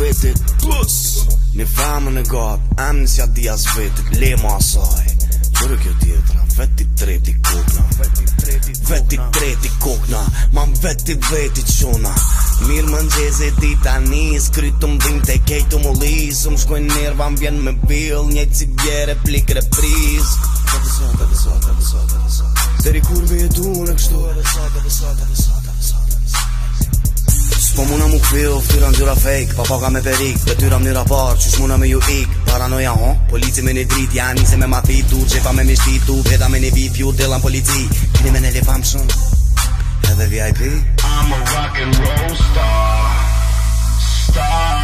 vetit Plus Në famë në gotë, amë në sjatë dhja së vetit Le më asaj Qërë kjo tjetra, veti treti kukna Veti treti kukna mam veti veti i quna Mirë më në gjezë e ti tani Së krytë të më dhim të kejtë të më lisë më shkoj në më vjenë me bilë Një që bjerë e plikë reprisë Vetë i sotë, vetë i sotë, vetë i sotë Seri kurve e du në kështu dhe i sotë, dhe i sotë, dhe i sotë Po muna mu kvill, ftyra në gjyra fake Pa paka me perik, dhe tyra më një par Qysh muna me ju ik, paranoja oh Polici me një drit, janë njëse me mati tu Gjefa me mishti tu, veda me një vip ju Dela në polici, kini me në lepam shumë Edhe VIP I'm a rock and roll star Star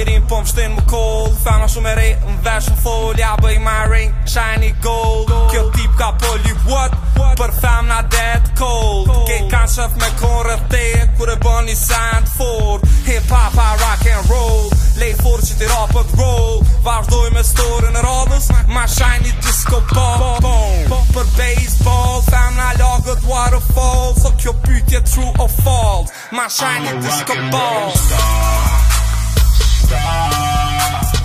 mirin po më shtin më koll Fema shumë e rej, më vesh më fol Ja bëj ma ring, shiny gold Kjo tip ka poli what Për fam na dead cold Ke kanë shëf me konë rëthet Kure bon një sand for Hip hop I rock and roll Lej for që ti rap a grow Vardoj me story në radhës Ma shiny disco ball Për baseball Fam na lagët waterfall So kjo pytje true or false Ma shiny disco ball Stop ah.